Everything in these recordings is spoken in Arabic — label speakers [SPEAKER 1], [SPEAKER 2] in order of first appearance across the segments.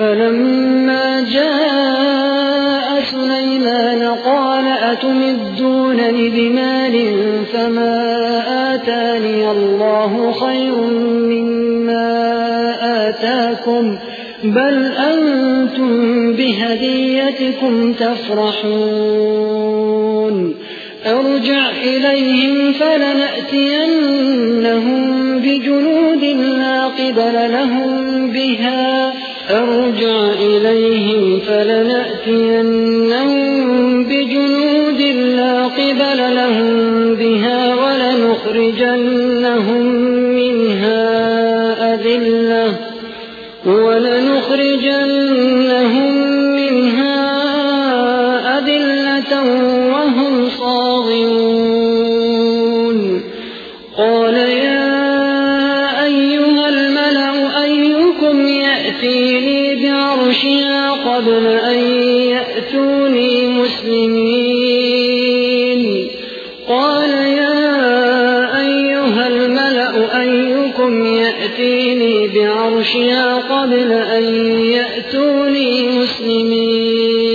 [SPEAKER 1] فلما جاء سليمان قال أتمدونني بمال فما آتاني الله خير مما آتاكم بل أنتم بهديتكم تفرحون أرجع إليهم فلنأتينهم بجنود لا قبل لهم بها أرجع إليهم فلنأتينهم بجنود لا قبل لهم بها ولنخرجنهم منها أذلة ولنخرجنهم منها أذلة وهم صاغرون. قال يا أيها الملأ أيكم يأتيني بعرشها قبل أن يأتوني مسلمين. قال يا أيها الملأ أيكم يأتيني بعرشها قبل أن يأتوني مسلمين.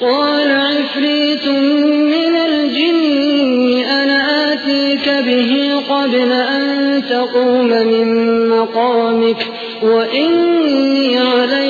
[SPEAKER 1] قال عفريت من الجن أنا آتيك به قبل أن تقوم من مقامك وإني